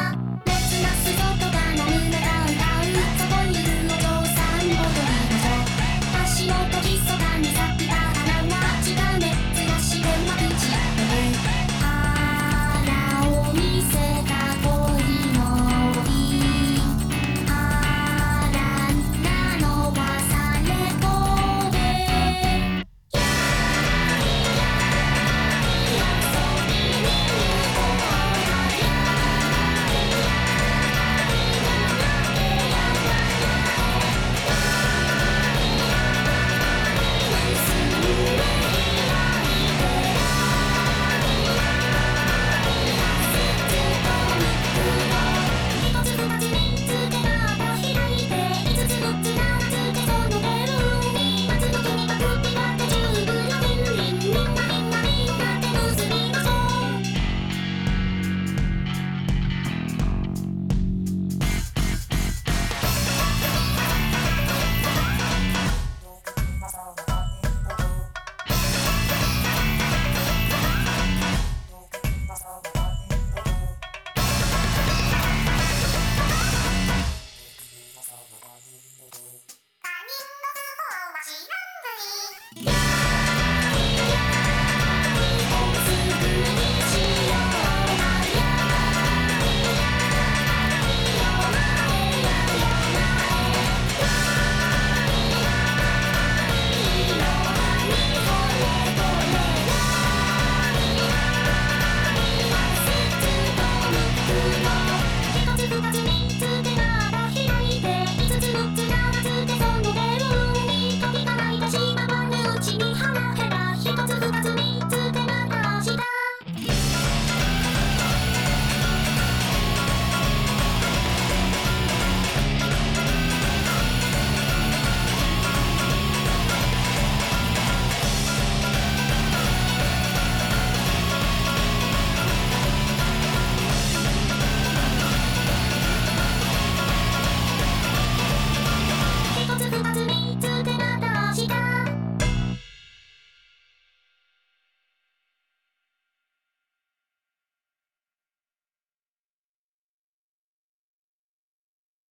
ら